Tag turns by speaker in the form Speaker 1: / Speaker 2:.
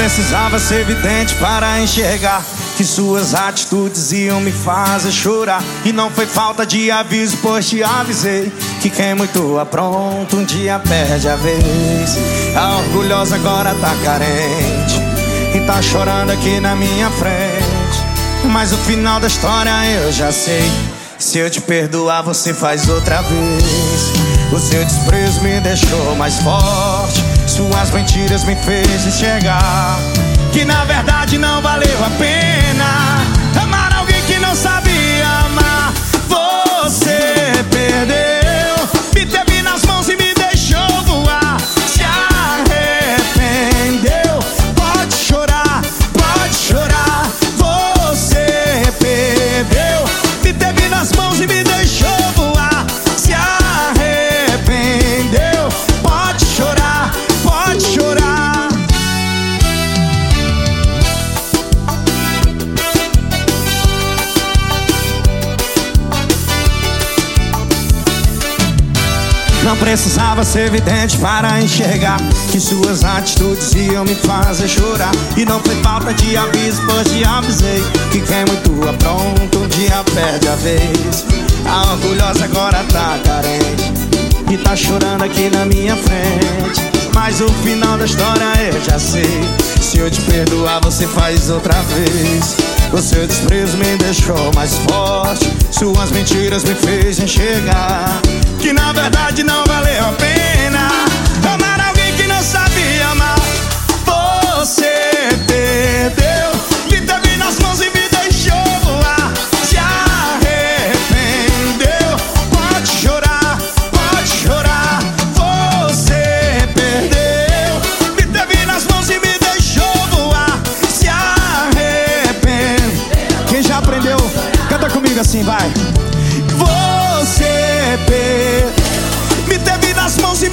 Speaker 1: precisava ser vidente para enxergar que suas atitudes iam me fazer chorar. E não foi falta de aviso, pois te avisei que quem muito apronta um dia perde a vez. A orgulhosa agora tá carente e tá chorando aqui na minha frente. Mas o final da história eu já sei. Se eu te perdoar, você faz outra vez. O seu desprezo me deixou mais forte. Suas mentiras me fez enxergar Não precisava ser evidente para enxergar Que suas atitudes iam me fazer chorar. E não foi falta de aviso, pois te avisei Que quem muito apronta um dia perde a vez. A orgulhosa agora tá carente E tá chorando aqui na minha frente. Mas o final da história eu já sei. Se eu te perdoar você faz outra vez Seu desprezo me deixou mais forte. Suas mentiras me fez enxergar que na verdade não valeu a pena comigo assim, vai. Você me teve nas mãos e